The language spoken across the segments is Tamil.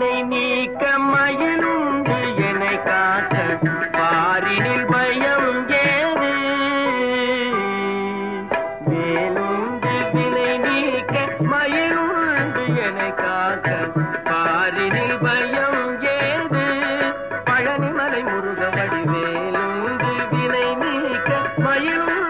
வினை நீக்க மயனுண்டு என்னை காக்க. பாரினில் பயம் ஏது? வேலுண்டு வினை நீக்க மயனுண்டு என்னை காக்க. பாரினில் பயம் ஏது? பழனிமலை முருக வடிவேலுண்டு வினை நீக்க மயனுண்டு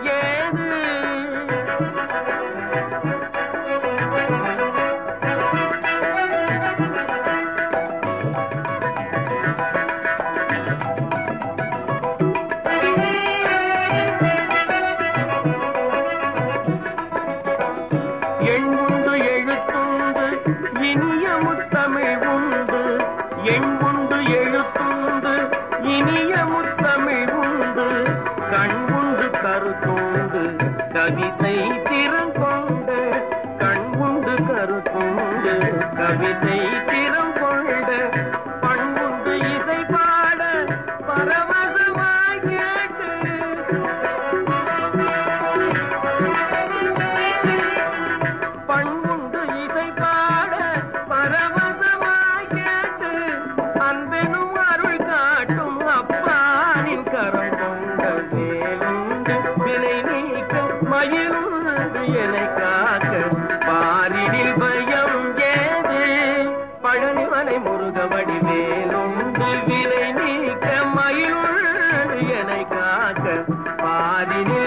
முத்தமிழ் உண்டு எங்குண்டு எழுத்துண்டு. இனிய முத்தமிழ் உண்டு கண்குண்டு கருத்துண்டு. கவிதை திறன் கொண்டு கண்குண்டு கருத்துண்டு. கவிதை மயிலுண்டு என்னை காக்க. பாரினில் பயம் ஏது? பழனிமலை முருகவடி வேலுண்டு விலை நீக்க மயிலுண்டு என்னை காக்க. பாரினில்